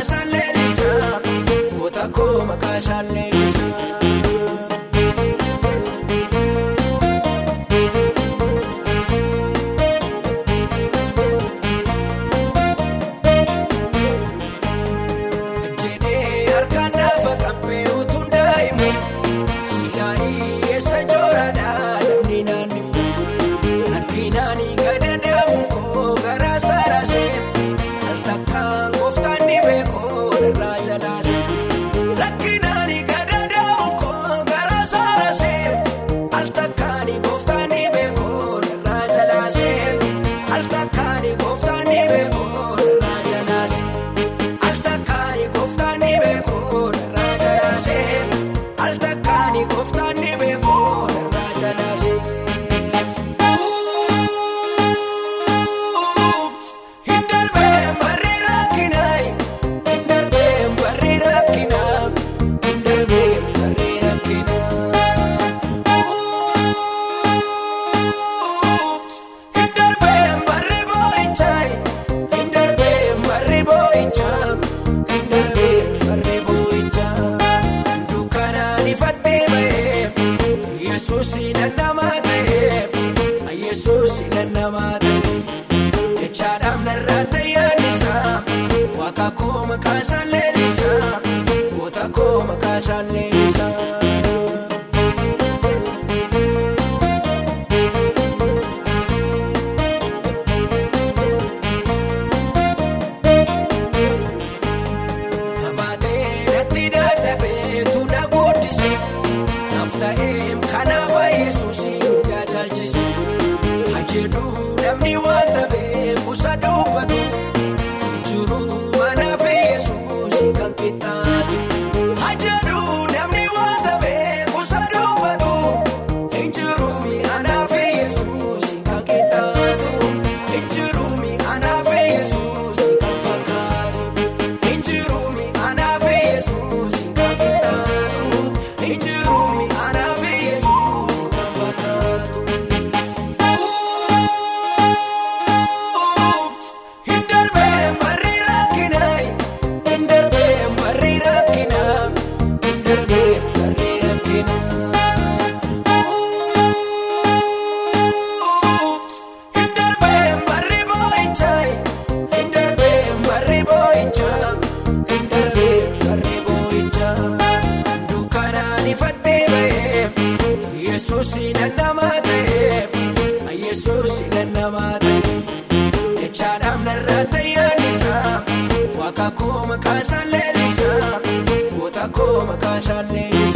isaan leellisaa. Moota koo maqaa isaan leellisaa. koo bakka shaallee. yesuusi dandama ta'e yesuusi dandama ta'e echaadhaaf narraa tayyaalisa waaqa kooma kaasaan leellisa goota kooma kaasaan leellisa.